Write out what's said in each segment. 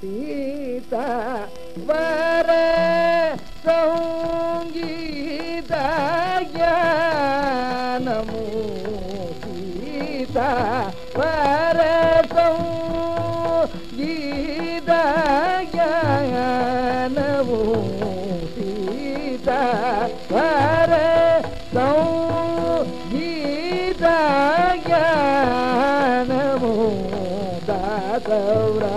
ಸೀತಾ ವರ ಸಂಗೀತ ಜ್ಞಾನಮು ಸೀತಾ ವರ ಸಂಗೀತ ಜ್ಞಾನಮು ಸೀತಾ ವರ ಸಂಗೀತ ಜ್ಞಾನಮು ದಾಸೌರಾ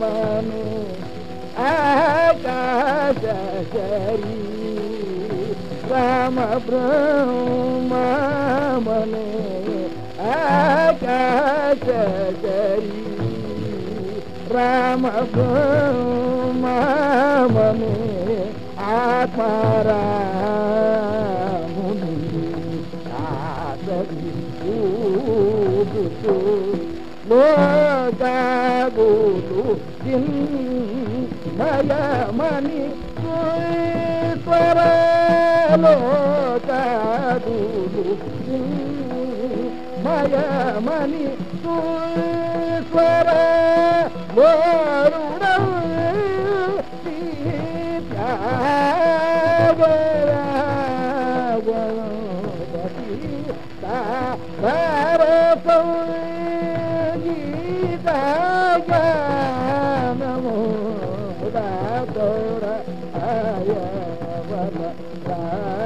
mano aaja jari rama brahma mano aaja jari rama brahma mano aatmara ಓ జగూలు మయమణి స్వరూ మయమణి స్వర మరుడ నమో